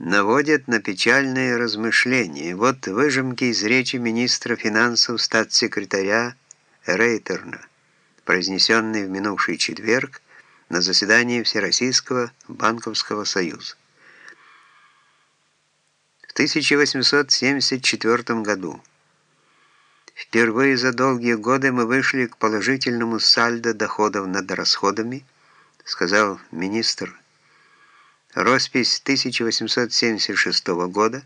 наводят на печальные размышления. Вот выжимки из речи министра финансов статс-секретаря Рейтерна, произнесенные в минувший четверг на заседании Всероссийского банковского союза. В 1874 году впервые за долгие годы мы вышли к положительному сальдо доходов над расходами, сказал министр Роспись 1876 года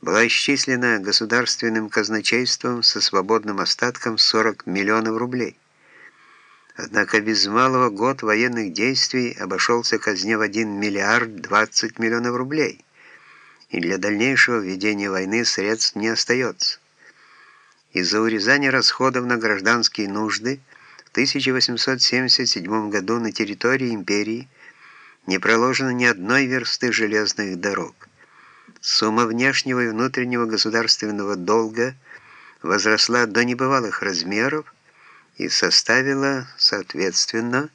была исчислена государственным казначейством со свободным остатком 40 миллионов рублей. Однако без малого год военных действий обошелся казне в 1 миллиард 20 миллионов рублей, и для дальнейшего ведения войны средств не остается. Из-за урезания расходов на гражданские нужды в 1877 году на территории империи не проложено ни одной версты железных дорог. Сумма внешнего и внутреннего государственного долга возросла до небывалых размеров и составила, соответственно,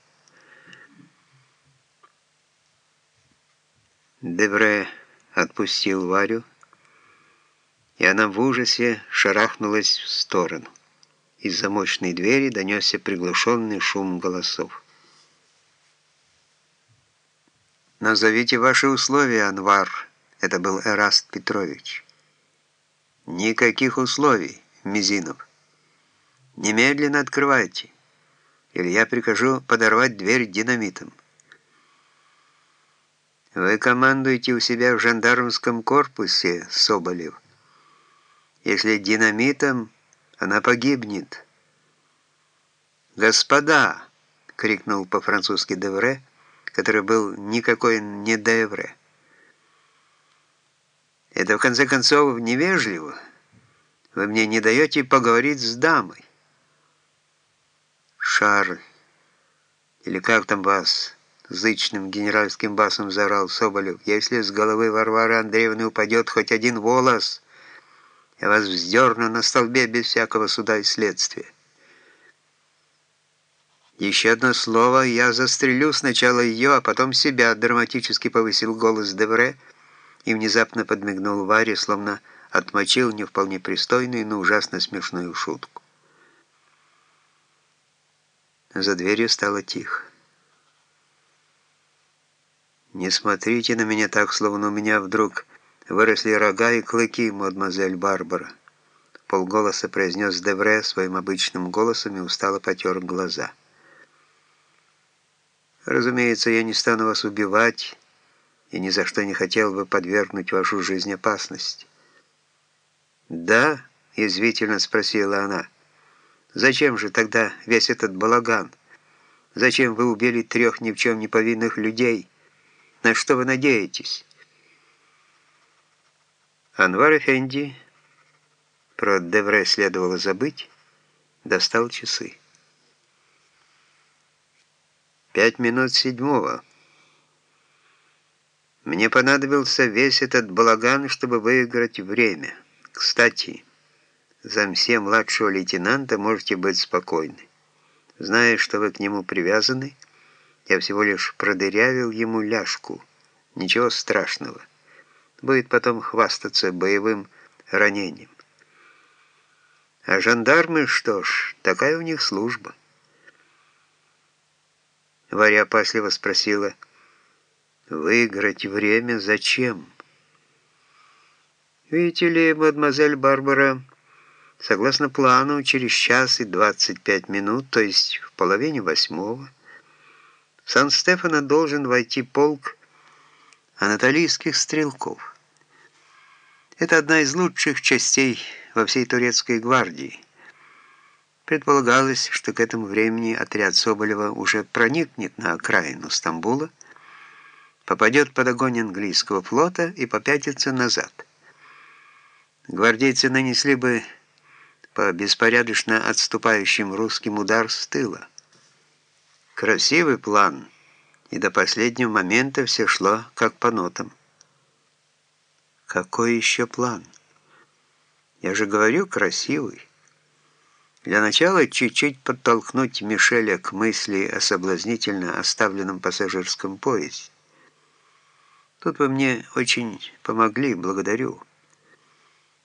Девре отпустил Варю, и она в ужасе шарахнулась в сторону. Из-за мощной двери донесся приглушенный шум голосов. «Назовите ваши условия, Анвар», — это был Эраст Петрович. «Никаких условий, Мизинов. Немедленно открывайте, или я прикажу подорвать дверь динамитом». «Вы командуете у себя в жандармском корпусе, Соболев. Если динамитом, она погибнет». «Господа!» — крикнул по-французски Девре — который был никакой не Девре. Это, в конце концов, невежливо. Вы мне не даете поговорить с дамой. Шарль, или как там вас, зычным генеральским басом заорал Соболев, если с головы Варвары Андреевны упадет хоть один волос, я вас вздерну на столбе без всякого суда и следствия. «Еще одно слово, я застрелю сначала ее, а потом себя», драматически повысил голос Девре и внезапно подмигнул Варе, словно отмочил не вполне пристойную, но ужасно смешную шутку. За дверью стало тихо. «Не смотрите на меня так, словно у меня вдруг выросли рога и клыки, мадемуазель Барбара», полголоса произнес Девре своим обычным голосом и устало потер глаза. Разумеется, я не стану вас убивать и ни за что не хотел бы подвергнуть вашу жизнь опасности. «Да?» — язвительно спросила она. «Зачем же тогда весь этот балаган? Зачем вы убили трех ни в чем не повинных людей? На что вы надеетесь?» Анвар Эфенди, про Девре следовало забыть, достал часы. Пять минут седьмого. Мне понадобился весь этот балаган, чтобы выиграть время. Кстати, за мсье младшего лейтенанта можете быть спокойны. Зная, что вы к нему привязаны, я всего лишь продырявил ему ляжку. Ничего страшного. Будет потом хвастаться боевым ранением. А жандармы, что ж, такая у них служба. Варя опасливо спросила, «Выиграть время зачем?» «Видите ли, мадемуазель Барбара, согласно плану, через час и 25 минут, то есть в половине восьмого, в Сан-Стефано должен войти полк анатолийских стрелков. Это одна из лучших частей во всей турецкой гвардии. Предполагалось, что к этому времени отряд Соболева уже проникнет на окраину Стамбула, попадет под огонь английского флота и попятится назад. Гвардейцы нанесли бы по беспорядочно отступающим русским удар с тыла. Красивый план, и до последнего момента все шло как по нотам. Какой еще план? Я же говорю, красивый. Для начала чуть-чуть подтолкнуть Мишеля к мысли о соблазнительно оставленном пассажирском поезде. Тут вы мне очень помогли, благодарю.